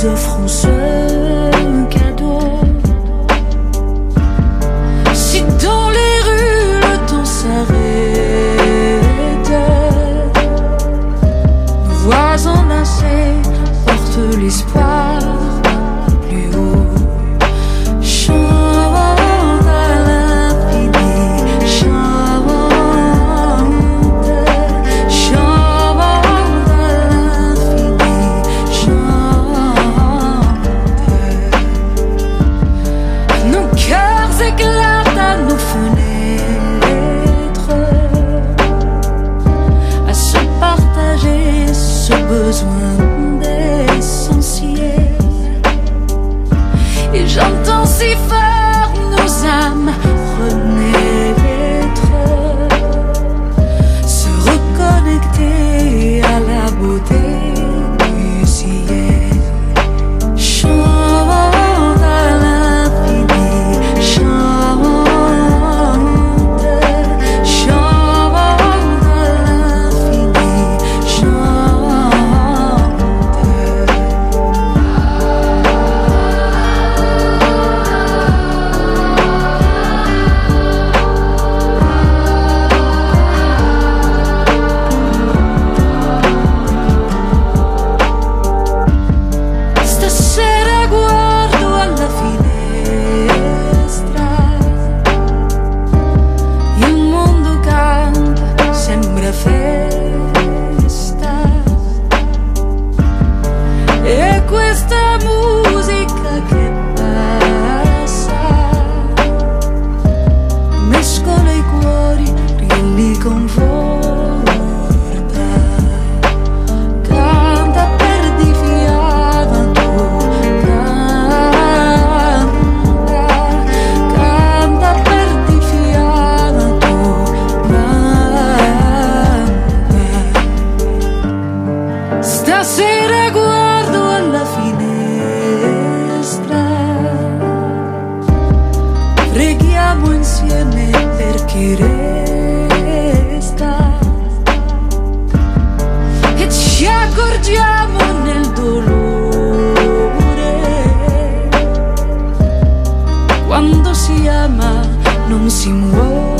nous offrons quando si ama non si muore.